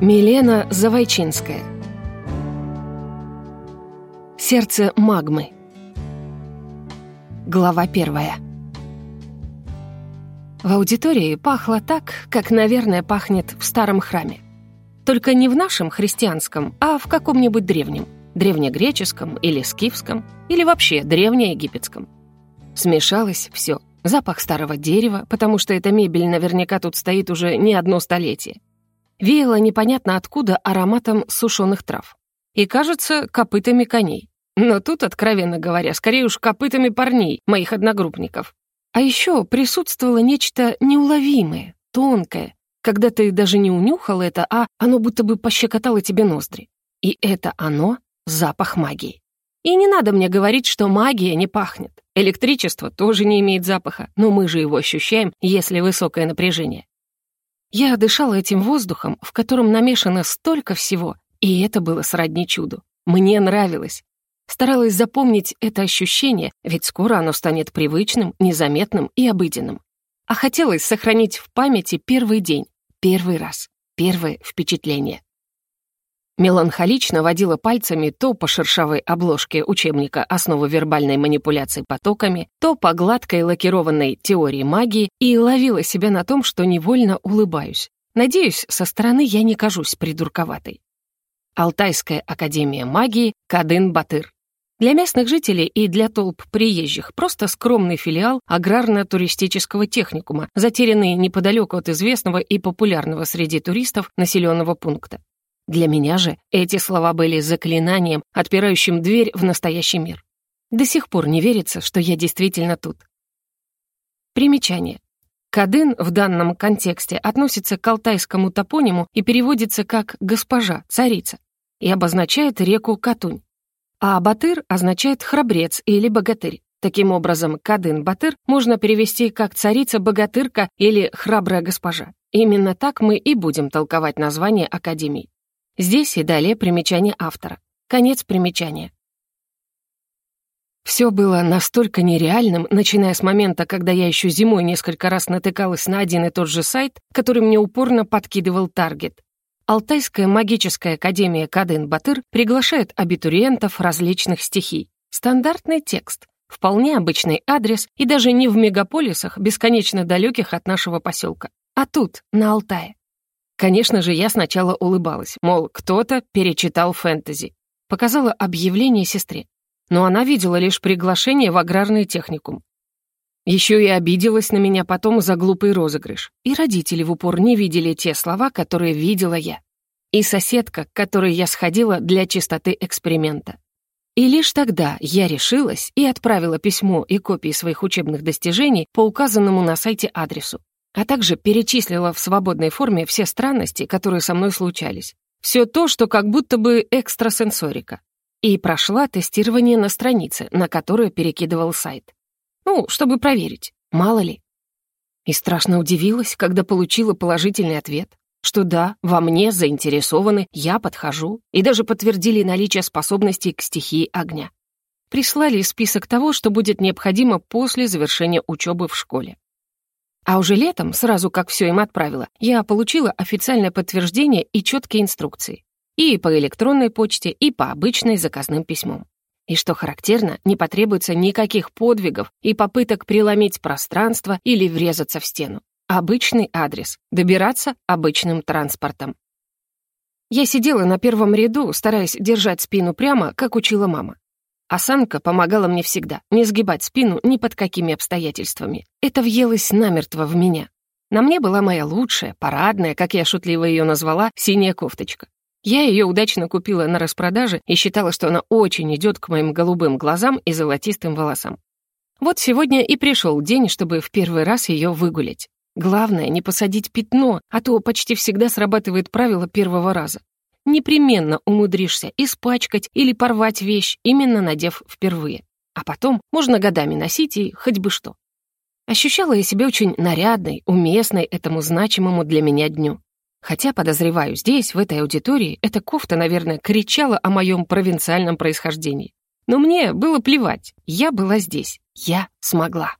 Милена Завойчинская Сердце магмы Глава первая В аудитории пахло так, как, наверное, пахнет в старом храме. Только не в нашем христианском, а в каком-нибудь древнем. Древнегреческом или скифском, или вообще древнеегипетском. Смешалось все. Запах старого дерева, потому что эта мебель наверняка тут стоит уже не одно столетие веяло непонятно откуда ароматом сушеных трав. И, кажется, копытами коней. Но тут, откровенно говоря, скорее уж копытами парней, моих одногруппников. А еще присутствовало нечто неуловимое, тонкое, когда ты даже не унюхал это, а оно будто бы пощекотало тебе ноздри. И это оно — запах магии. И не надо мне говорить, что магия не пахнет. Электричество тоже не имеет запаха, но мы же его ощущаем, если высокое напряжение. Я дышала этим воздухом, в котором намешано столько всего, и это было сродни чуду. Мне нравилось. Старалась запомнить это ощущение, ведь скоро оно станет привычным, незаметным и обыденным. А хотелось сохранить в памяти первый день, первый раз, первое впечатление. Меланхолично водила пальцами то по шершавой обложке учебника «Основы вербальной манипуляции потоками», то по гладкой лакированной теории магии и ловила себя на том, что невольно улыбаюсь. Надеюсь, со стороны я не кажусь придурковатой. Алтайская академия магии Кадын-Батыр. Для местных жителей и для толп приезжих просто скромный филиал аграрно-туристического техникума, затерянный неподалеку от известного и популярного среди туристов населенного пункта. Для меня же эти слова были заклинанием, отпирающим дверь в настоящий мир. До сих пор не верится, что я действительно тут. Примечание. Кадын в данном контексте относится к алтайскому топониму и переводится как «госпожа», «царица» и обозначает реку Катунь. А Батыр означает «храбрец» или «богатырь». Таким образом, Кадын-Батыр можно перевести как «царица-богатырка» или «храбрая госпожа». Именно так мы и будем толковать название Академии. Здесь и далее примечание автора. Конец примечания. Все было настолько нереальным, начиная с момента, когда я еще зимой несколько раз натыкалась на один и тот же сайт, который мне упорно подкидывал таргет. Алтайская магическая академия Кадын-Батыр приглашает абитуриентов различных стихий. Стандартный текст, вполне обычный адрес и даже не в мегаполисах, бесконечно далеких от нашего поселка, а тут, на Алтае. Конечно же, я сначала улыбалась, мол, кто-то перечитал фэнтези. Показала объявление сестре. Но она видела лишь приглашение в аграрный техникум. Еще и обиделась на меня потом за глупый розыгрыш. И родители в упор не видели те слова, которые видела я. И соседка, к которой я сходила для чистоты эксперимента. И лишь тогда я решилась и отправила письмо и копии своих учебных достижений по указанному на сайте адресу а также перечислила в свободной форме все странности, которые со мной случались. Все то, что как будто бы экстрасенсорика. И прошла тестирование на странице, на которую перекидывал сайт. Ну, чтобы проверить, мало ли. И страшно удивилась, когда получила положительный ответ, что да, во мне заинтересованы, я подхожу, и даже подтвердили наличие способностей к стихии огня. Прислали список того, что будет необходимо после завершения учебы в школе. А уже летом, сразу как все им отправила, я получила официальное подтверждение и четкие инструкции. И по электронной почте, и по обычной заказным письмам. И что характерно, не потребуется никаких подвигов и попыток преломить пространство или врезаться в стену. Обычный адрес. Добираться обычным транспортом. Я сидела на первом ряду, стараясь держать спину прямо, как учила мама. Осанка помогала мне всегда, не сгибать спину ни под какими обстоятельствами. Это въелось намертво в меня. На мне была моя лучшая, парадная, как я шутливо ее назвала, синяя кофточка. Я ее удачно купила на распродаже и считала, что она очень идет к моим голубым глазам и золотистым волосам. Вот сегодня и пришел день, чтобы в первый раз ее выгулять. Главное, не посадить пятно, а то почти всегда срабатывает правило первого раза непременно умудришься испачкать или порвать вещь, именно надев впервые. А потом можно годами носить и хоть бы что. Ощущала я себя очень нарядной, уместной этому значимому для меня дню. Хотя, подозреваю, здесь, в этой аудитории, эта кофта, наверное, кричала о моем провинциальном происхождении. Но мне было плевать. Я была здесь. Я смогла.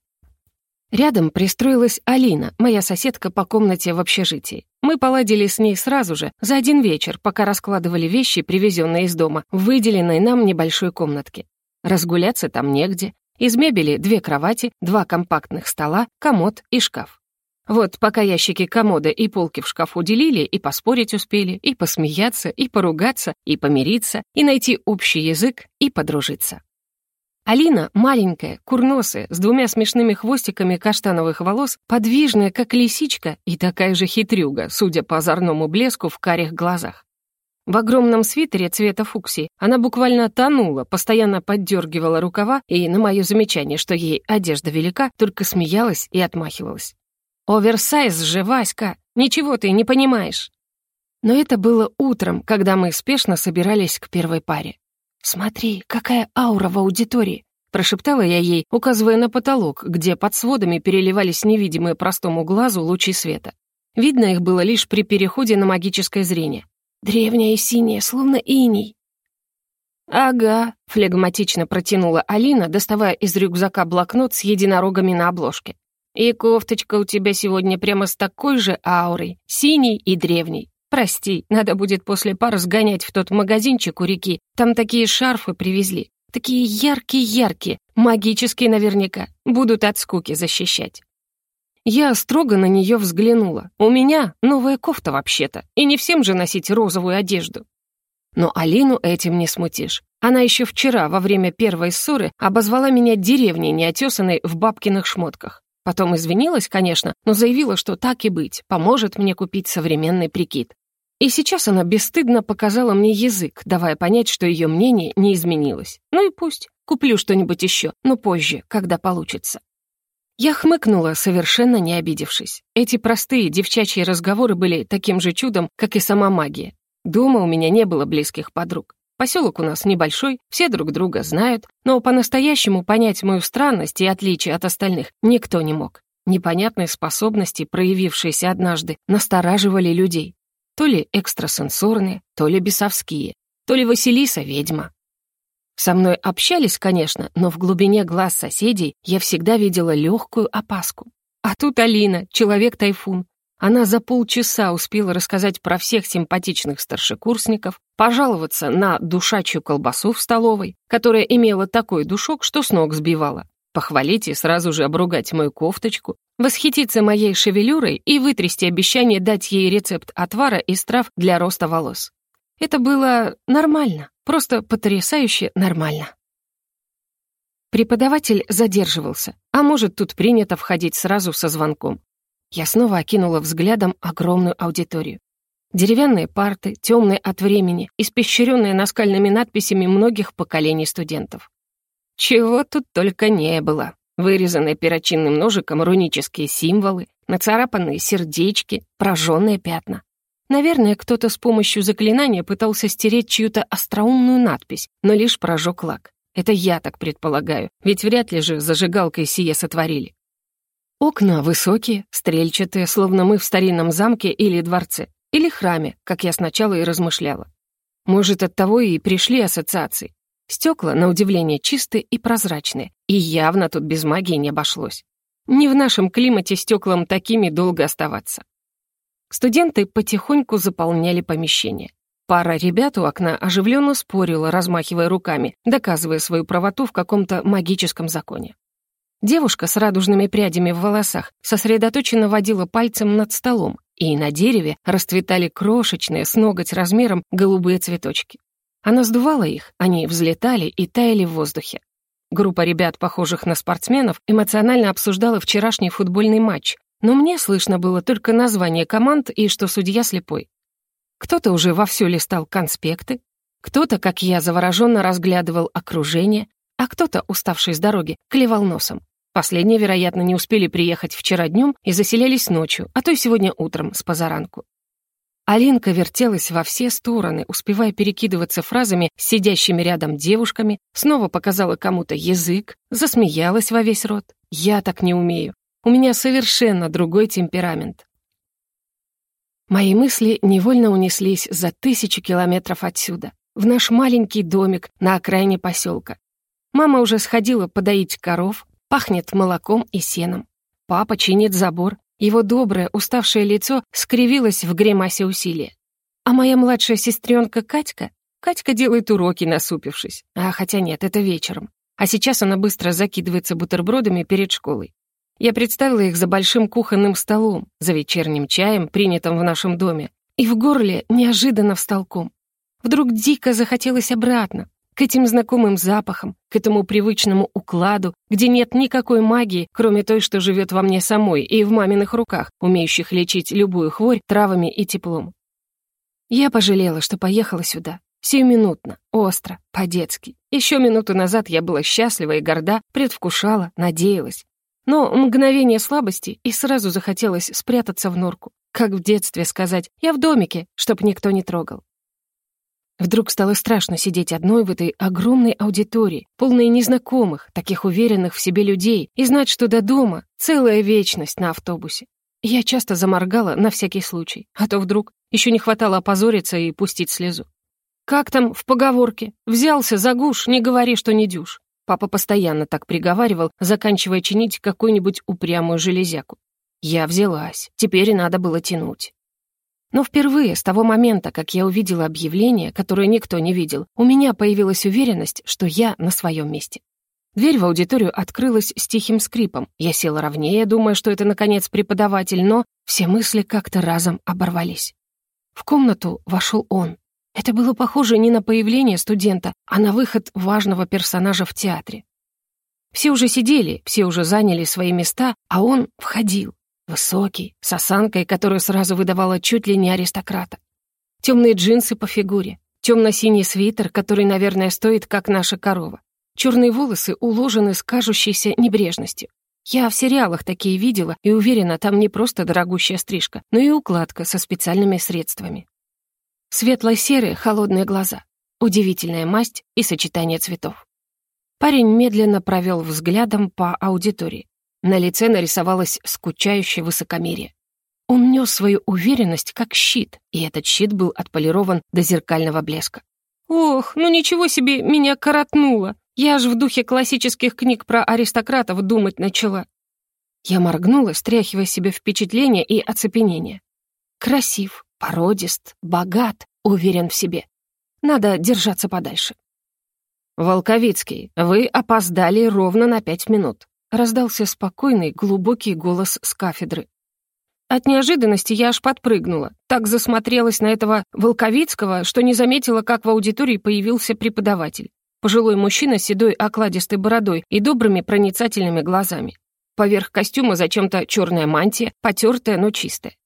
Рядом пристроилась Алина, моя соседка по комнате в общежитии. Мы поладили с ней сразу же, за один вечер, пока раскладывали вещи, привезенные из дома, в выделенной нам небольшой комнатке. Разгуляться там негде. Из мебели две кровати, два компактных стола, комод и шкаф. Вот пока ящики комода и полки в шкафу делили, и поспорить успели, и посмеяться, и поругаться, и помириться, и найти общий язык, и подружиться. Алина, маленькая, курносая, с двумя смешными хвостиками каштановых волос, подвижная, как лисичка, и такая же хитрюга, судя по озорному блеску в карих глазах. В огромном свитере цвета фуксии она буквально тонула, постоянно поддергивала рукава и, на мое замечание, что ей одежда велика, только смеялась и отмахивалась. «Оверсайз же, Васька! Ничего ты не понимаешь!» Но это было утром, когда мы спешно собирались к первой паре. «Смотри, какая аура в аудитории!» Прошептала я ей, указывая на потолок, где под сводами переливались невидимые простому глазу лучи света. Видно их было лишь при переходе на магическое зрение. Древняя и синяя, словно иней. «Ага», — флегматично протянула Алина, доставая из рюкзака блокнот с единорогами на обложке. И кофточка у тебя сегодня прямо с такой же аурой, синей и древней. Прости, надо будет после пар сгонять в тот магазинчик у реки. Там такие шарфы привезли. Такие яркие-яркие, магические наверняка. Будут от скуки защищать. Я строго на нее взглянула. У меня новая кофта вообще-то, и не всем же носить розовую одежду. Но Алину этим не смутишь. Она еще вчера, во время первой ссоры, обозвала меня деревней неотесанной в бабкиных шмотках. Потом извинилась, конечно, но заявила, что так и быть, поможет мне купить современный прикид. И сейчас она бесстыдно показала мне язык, давая понять, что ее мнение не изменилось. Ну и пусть. Куплю что-нибудь еще, но позже, когда получится. Я хмыкнула, совершенно не обидевшись. Эти простые девчачьи разговоры были таким же чудом, как и сама магия. Дома у меня не было близких подруг. Поселок у нас небольшой, все друг друга знают, но по-настоящему понять мою странность и отличие от остальных никто не мог. Непонятные способности, проявившиеся однажды, настораживали людей. То ли экстрасенсорные, то ли бесовские, то ли Василиса ведьма. Со мной общались, конечно, но в глубине глаз соседей я всегда видела легкую опаску. А тут Алина, человек-тайфун, она за полчаса успела рассказать про всех симпатичных старшекурсников, пожаловаться на душачью колбасу в столовой, которая имела такой душок, что с ног сбивала, похвалить и сразу же обругать мою кофточку, восхититься моей шевелюрой и вытрясти обещание дать ей рецепт отвара из трав для роста волос. Это было нормально, просто потрясающе нормально. Преподаватель задерживался, а может, тут принято входить сразу со звонком. Я снова окинула взглядом огромную аудиторию. Деревянные парты, темные от времени, испещренные наскальными надписями многих поколений студентов. Чего тут только не было. Вырезанные перочинным ножиком рунические символы, нацарапанные сердечки, прожженные пятна. Наверное, кто-то с помощью заклинания пытался стереть чью-то остроумную надпись, но лишь прожег лак. Это я так предполагаю, ведь вряд ли же зажигалкой сие сотворили. Окна высокие, стрельчатые, словно мы в старинном замке или дворце, или храме, как я сначала и размышляла. Может, от того и пришли ассоциации. Стекла, на удивление, чистые и прозрачные, и явно тут без магии не обошлось. Не в нашем климате стеклам такими долго оставаться. Студенты потихоньку заполняли помещение. Пара ребят у окна оживленно спорила, размахивая руками, доказывая свою правоту в каком-то магическом законе. Девушка с радужными прядями в волосах сосредоточенно водила пальцем над столом, и на дереве расцветали крошечные с ноготь размером голубые цветочки. Она сдувала их, они взлетали и таяли в воздухе. Группа ребят, похожих на спортсменов, эмоционально обсуждала вчерашний футбольный матч, но мне слышно было только название команд и что судья слепой. Кто-то уже вовсю листал конспекты, кто-то, как я, завороженно разглядывал окружение, а кто-то, уставший с дороги, клевал носом. Последние, вероятно, не успели приехать вчера днем и заселялись ночью, а то и сегодня утром с позаранку. Алинка вертелась во все стороны, успевая перекидываться фразами с сидящими рядом девушками, снова показала кому-то язык, засмеялась во весь рот. «Я так не умею. У меня совершенно другой темперамент». Мои мысли невольно унеслись за тысячу километров отсюда, в наш маленький домик на окраине поселка. Мама уже сходила подоить коров, Пахнет молоком и сеном. Папа чинит забор, Его доброе, уставшее лицо скривилось в гримасе усилия. А моя младшая сестренка Катька? Катька делает уроки, насупившись. А хотя нет, это вечером. А сейчас она быстро закидывается бутербродами перед школой. Я представила их за большим кухонным столом, за вечерним чаем, принятым в нашем доме, и в горле неожиданно встал ком. Вдруг дико захотелось обратно, к этим знакомым запахам, к этому привычному укладу, где нет никакой магии, кроме той, что живет во мне самой и в маминых руках, умеющих лечить любую хворь травами и теплом. Я пожалела, что поехала сюда. Сиюминутно, остро, по-детски. Еще минуту назад я была счастлива и горда, предвкушала, надеялась. Но мгновение слабости, и сразу захотелось спрятаться в норку. Как в детстве сказать «я в домике», чтоб никто не трогал. Вдруг стало страшно сидеть одной в этой огромной аудитории, полной незнакомых, таких уверенных в себе людей, и знать, что до дома целая вечность на автобусе. Я часто заморгала на всякий случай, а то вдруг еще не хватало опозориться и пустить слезу. Как там в поговорке? Взялся за гуш, не говори, что не дюш. Папа постоянно так приговаривал, заканчивая чинить какую-нибудь упрямую железяку. Я взялась, теперь и надо было тянуть. Но впервые, с того момента, как я увидела объявление, которое никто не видел, у меня появилась уверенность, что я на своем месте. Дверь в аудиторию открылась с тихим скрипом. Я села ровнее, думая, что это, наконец, преподаватель, но все мысли как-то разом оборвались. В комнату вошел он, это было похоже не на появление студента, а на выход важного персонажа в театре. Все уже сидели, все уже заняли свои места, а он входил. Высокий, с осанкой, которая сразу выдавала чуть ли не аристократа. Темные джинсы по фигуре, темно-синий свитер, который, наверное, стоит, как наша корова. Черные волосы уложены с кажущейся небрежностью. Я в сериалах такие видела и уверена, там не просто дорогущая стрижка, но и укладка со специальными средствами. Светло-серые, холодные глаза, удивительная масть и сочетание цветов. Парень медленно провел взглядом по аудитории. На лице нарисовалось скучающее высокомерие. Он нес свою уверенность как щит, и этот щит был отполирован до зеркального блеска. «Ох, ну ничего себе, меня коротнуло! Я аж в духе классических книг про аристократов думать начала». Я моргнула, стряхивая себе впечатление и оцепенение. Красив, породист, богат, уверен в себе. Надо держаться подальше. «Волковицкий, вы опоздали ровно на пять минут», — раздался спокойный, глубокий голос с кафедры. От неожиданности я аж подпрыгнула, так засмотрелась на этого Волковицкого, что не заметила, как в аудитории появился преподаватель. Пожилой мужчина с седой окладистой бородой и добрыми проницательными глазами. Поверх костюма зачем-то черная мантия, потертая, но чистая.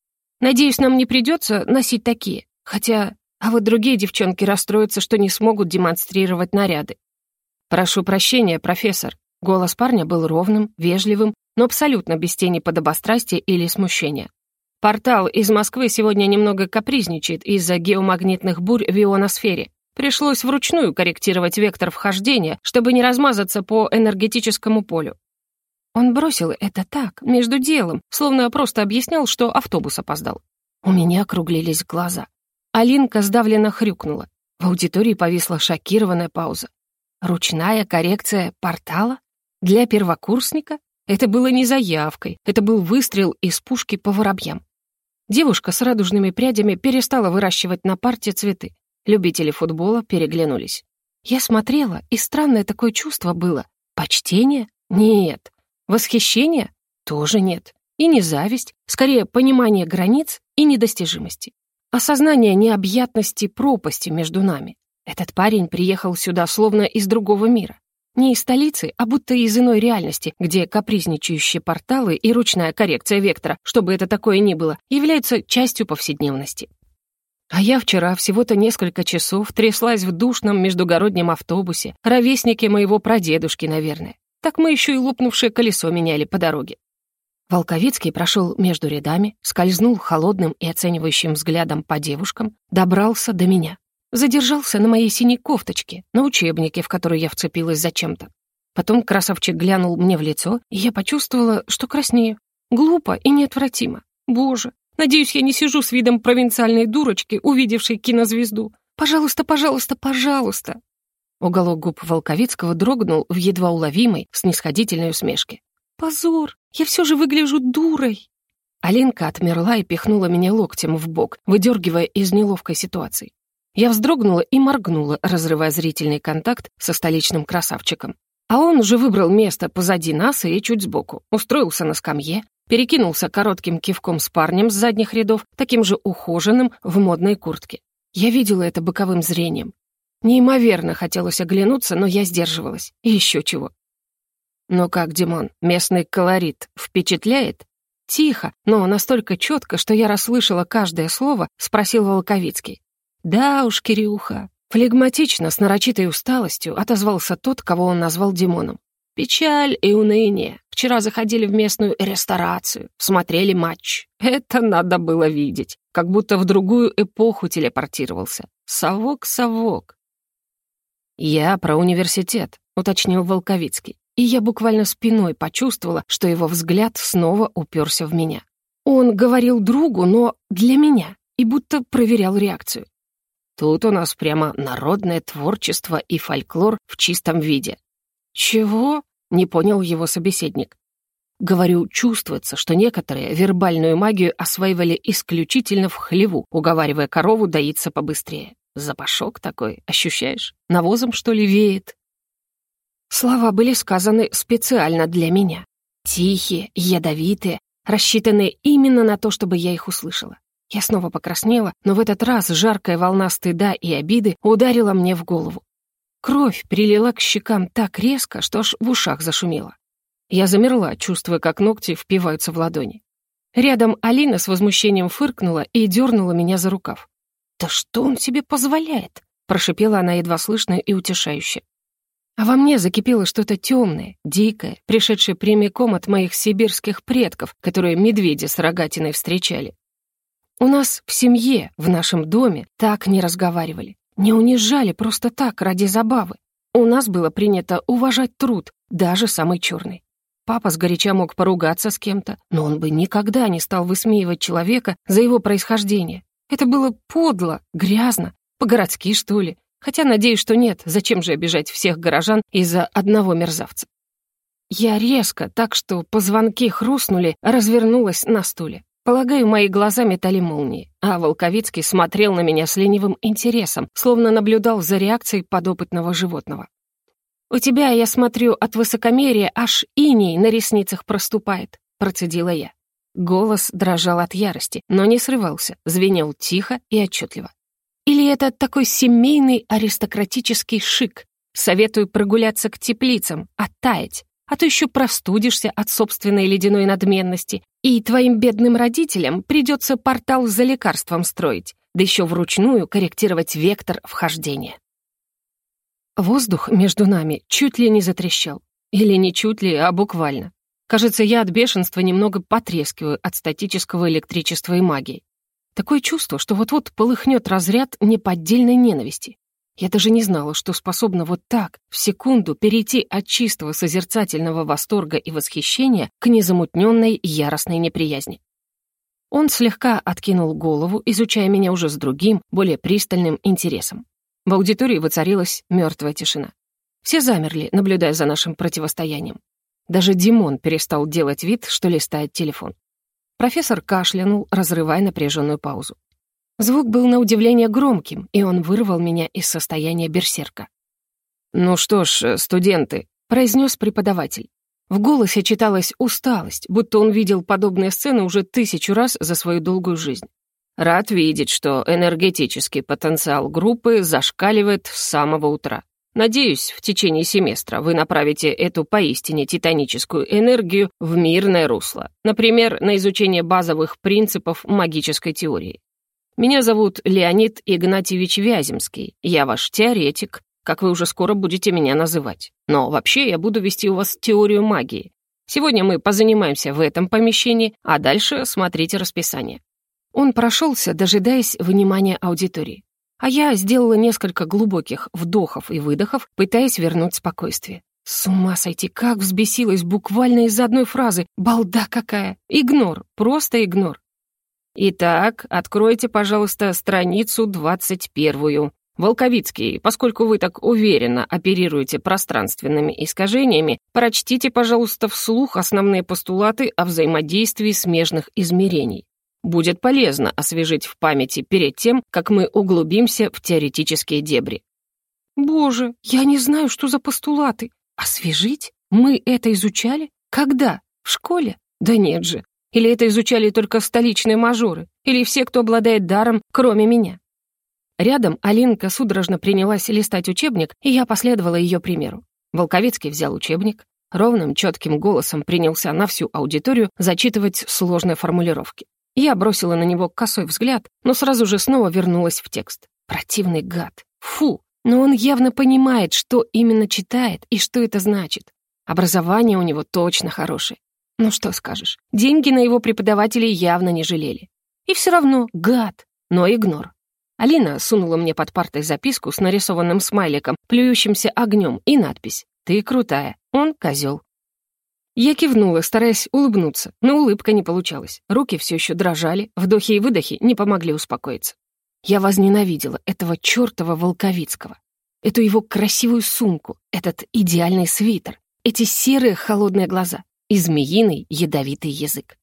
Надеюсь, нам не придется носить такие. Хотя, а вот другие девчонки расстроятся, что не смогут демонстрировать наряды. «Прошу прощения, профессор». Голос парня был ровным, вежливым, но абсолютно без тени подобострастия или смущения. Портал из Москвы сегодня немного капризничает из-за геомагнитных бурь в ионосфере. Пришлось вручную корректировать вектор вхождения, чтобы не размазаться по энергетическому полю. Он бросил это так, между делом, словно просто объяснял, что автобус опоздал. У меня округлились глаза. Алинка сдавленно хрюкнула. В аудитории повисла шокированная пауза. Ручная коррекция портала? Для первокурсника? Это было не заявкой, это был выстрел из пушки по воробьям. Девушка с радужными прядями перестала выращивать на парте цветы. Любители футбола переглянулись. Я смотрела, и странное такое чувство было. Почтение? Нет. Восхищение? Тоже нет. И не зависть, скорее понимание границ и недостижимости. Осознание необъятности пропасти между нами. Этот парень приехал сюда словно из другого мира. Не из столицы, а будто из иной реальности, где капризничающие порталы и ручная коррекция вектора, чтобы это такое ни было, являются частью повседневности. А я вчера всего-то несколько часов тряслась в душном междугороднем автобусе, ровесники моего прадедушки, наверное. Так мы еще и лопнувшее колесо меняли по дороге. Волковицкий прошел между рядами, скользнул холодным и оценивающим взглядом по девушкам, добрался до меня. Задержался на моей синей кофточке, на учебнике, в который я вцепилась зачем-то. Потом красавчик глянул мне в лицо, и я почувствовала, что краснею. Глупо и неотвратимо. Боже, надеюсь, я не сижу с видом провинциальной дурочки, увидевшей кинозвезду. Пожалуйста, пожалуйста, пожалуйста. Уголок губ Волковицкого дрогнул в едва уловимой, снисходительной усмешке. «Позор! Я все же выгляжу дурой!» Алинка отмерла и пихнула меня локтем в бок, выдергивая из неловкой ситуации. Я вздрогнула и моргнула, разрывая зрительный контакт со столичным красавчиком. А он уже выбрал место позади нас и чуть сбоку, устроился на скамье, перекинулся коротким кивком с парнем с задних рядов, таким же ухоженным в модной куртке. Я видела это боковым зрением. Неимоверно хотелось оглянуться, но я сдерживалась. И еще чего. «Ну как, Димон, местный колорит впечатляет?» Тихо, но настолько четко, что я расслышала каждое слово, спросил Волковицкий. «Да уж, Кирюха». Флегматично, с нарочитой усталостью, отозвался тот, кого он назвал Димоном. «Печаль и уныние. Вчера заходили в местную ресторацию, смотрели матч. Это надо было видеть. Как будто в другую эпоху телепортировался. Совок, совок». «Я про университет», — уточнил Волковицкий. И я буквально спиной почувствовала, что его взгляд снова уперся в меня. Он говорил другу, но для меня, и будто проверял реакцию. Тут у нас прямо народное творчество и фольклор в чистом виде. «Чего?» — не понял его собеседник. Говорю, чувствуется, что некоторые вербальную магию осваивали исключительно в хлеву, уговаривая корову доиться побыстрее. Запашок такой, ощущаешь? Навозом, что ли, веет? Слова были сказаны специально для меня. Тихие, ядовитые, рассчитанные именно на то, чтобы я их услышала. Я снова покраснела, но в этот раз жаркая волна стыда и обиды ударила мне в голову. Кровь прилила к щекам так резко, что аж в ушах зашумело. Я замерла, чувствуя, как ногти впиваются в ладони. Рядом Алина с возмущением фыркнула и дернула меня за рукав. «Да что он себе позволяет?» — прошипела она едва слышно и утешающе. А во мне закипело что-то темное, дикое, пришедшее прямиком от моих сибирских предков, которые медведя с рогатиной встречали. У нас в семье, в нашем доме так не разговаривали, не унижали просто так, ради забавы. У нас было принято уважать труд, даже самый черный. Папа сгоряча мог поругаться с кем-то, но он бы никогда не стал высмеивать человека за его происхождение. Это было подло, грязно, по-городски, что ли. Хотя надеюсь, что нет, зачем же обижать всех горожан из-за одного мерзавца. Я резко, так что позвонки хрустнули, развернулась на стуле. Полагаю, мои глаза метали молнии, а Волковицкий смотрел на меня с ленивым интересом, словно наблюдал за реакцией подопытного животного. «У тебя, я смотрю, от высокомерия аж иней на ресницах проступает», — процедила я. Голос дрожал от ярости, но не срывался, звенел тихо и отчетливо. «Или это такой семейный аристократический шик? Советую прогуляться к теплицам, оттаять, а то еще простудишься от собственной ледяной надменности, и твоим бедным родителям придется портал за лекарством строить, да еще вручную корректировать вектор вхождения. Воздух между нами чуть ли не затрещал. Или не чуть ли, а буквально. Кажется, я от бешенства немного потрескиваю от статического электричества и магии. Такое чувство, что вот-вот полыхнет разряд неподдельной ненависти. Я даже не знала, что способна вот так, в секунду, перейти от чистого созерцательного восторга и восхищения к незамутненной яростной неприязни. Он слегка откинул голову, изучая меня уже с другим, более пристальным интересом. В аудитории воцарилась мертвая тишина. Все замерли, наблюдая за нашим противостоянием. Даже Димон перестал делать вид, что листает телефон. Профессор кашлянул, разрывая напряженную паузу. Звук был на удивление громким, и он вырвал меня из состояния берсерка. «Ну что ж, э, студенты», — произнес преподаватель. В голосе читалась усталость, будто он видел подобные сцены уже тысячу раз за свою долгую жизнь. Рад видеть, что энергетический потенциал группы зашкаливает с самого утра. Надеюсь, в течение семестра вы направите эту поистине титаническую энергию в мирное русло, например, на изучение базовых принципов магической теории. Меня зовут Леонид Игнатьевич Вяземский. Я ваш теоретик, как вы уже скоро будете меня называть. Но вообще я буду вести у вас теорию магии. Сегодня мы позанимаемся в этом помещении, а дальше смотрите расписание». Он прошелся, дожидаясь внимания аудитории. А я сделала несколько глубоких вдохов и выдохов, пытаясь вернуть спокойствие. С ума сойти, как взбесилась буквально из одной фразы. Балда какая! Игнор, просто игнор. «Итак, откройте, пожалуйста, страницу двадцать первую», Волковицкий, поскольку вы так уверенно оперируете пространственными искажениями, прочтите, пожалуйста, вслух основные постулаты о взаимодействии смежных измерений. Будет полезно освежить в памяти перед тем, как мы углубимся в теоретические дебри. Боже, я не знаю, что за постулаты. Освежить? Мы это изучали? Когда? В школе? Да нет же. Или это изучали только столичные мажоры? Или все, кто обладает даром, кроме меня? Рядом Алинка судорожно принялась листать учебник, и я последовала ее примеру. Волковецкий взял учебник, ровным, четким голосом принялся на всю аудиторию зачитывать сложные формулировки. Я бросила на него косой взгляд, но сразу же снова вернулась в текст. Противный гад. Фу! Но он явно понимает, что именно читает и что это значит. Образование у него точно хорошее. Ну что скажешь, деньги на его преподавателей явно не жалели. И все равно гад, но игнор. Алина сунула мне под партой записку с нарисованным смайликом, плюющимся огнем, и надпись «Ты крутая, он козел». Я кивнула, стараясь улыбнуться, но улыбка не получалась. Руки все еще дрожали, вдохи и выдохи не помогли успокоиться. Я возненавидела этого чертова Волковицкого. Эту его красивую сумку, этот идеальный свитер, эти серые холодные глаза и змеиный ядовитый язык.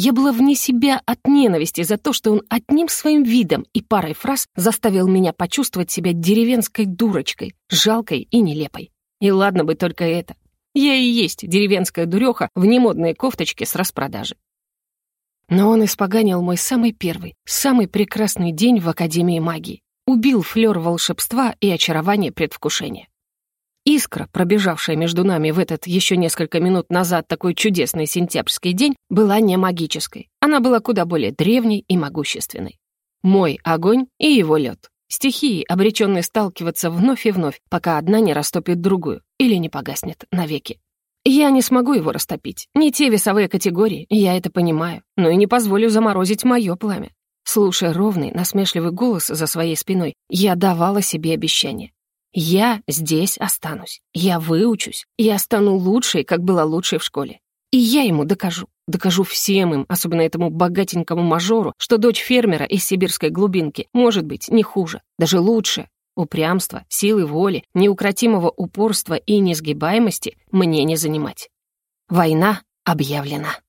Я была вне себя от ненависти за то, что он одним своим видом и парой фраз заставил меня почувствовать себя деревенской дурочкой, жалкой и нелепой. И ладно бы только это. Я и есть деревенская дуреха в немодной кофточке с распродажи. Но он испоганил мой самый первый, самый прекрасный день в Академии магии. Убил флёр волшебства и очарование предвкушения. Искра, пробежавшая между нами в этот еще несколько минут назад такой чудесный сентябрьский день, была не магической. Она была куда более древней и могущественной. Мой огонь и его лед. Стихии, обреченные сталкиваться вновь и вновь, пока одна не растопит другую или не погаснет навеки. Я не смогу его растопить. Не те весовые категории, я это понимаю, но и не позволю заморозить мое пламя. Слушая ровный, насмешливый голос за своей спиной, я давала себе обещание. Я здесь останусь. Я выучусь. Я стану лучшей, как была лучшей в школе. И я ему докажу. Докажу всем им, особенно этому богатенькому мажору, что дочь фермера из сибирской глубинки может быть не хуже, даже лучше. Упрямства, силы воли, неукротимого упорства и несгибаемости мне не занимать. Война объявлена.